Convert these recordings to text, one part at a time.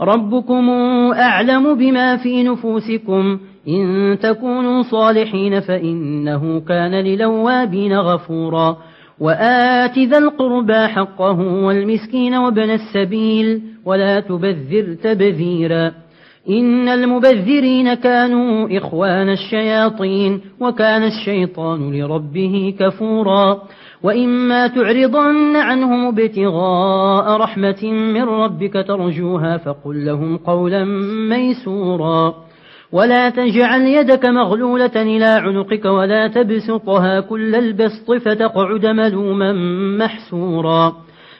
ربكم أعلم بما في نفوسكم إن تكونوا صالحين فإنه كان للوابين غفورا وآت ذا القربى حقه والمسكين وابن السبيل ولا تبذر تبذيرا إن المبذرين كانوا إخوان الشياطين وكان الشيطان لربه كفورا. وإما تعرضن عنهم ابتغاء رحمة من ربك ترجوها فقل لهم قولا ميسورا. ولا تجعل يدك مغلولة إلى عنقك ولا تبسطها كل البسط فتقعد ملوما محسورا.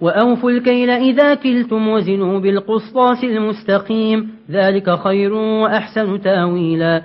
وأوفوا الكيل إذا كلتم وزنوا بالقسطاس المستقيم. ذلك خير وأحسن تأويلا.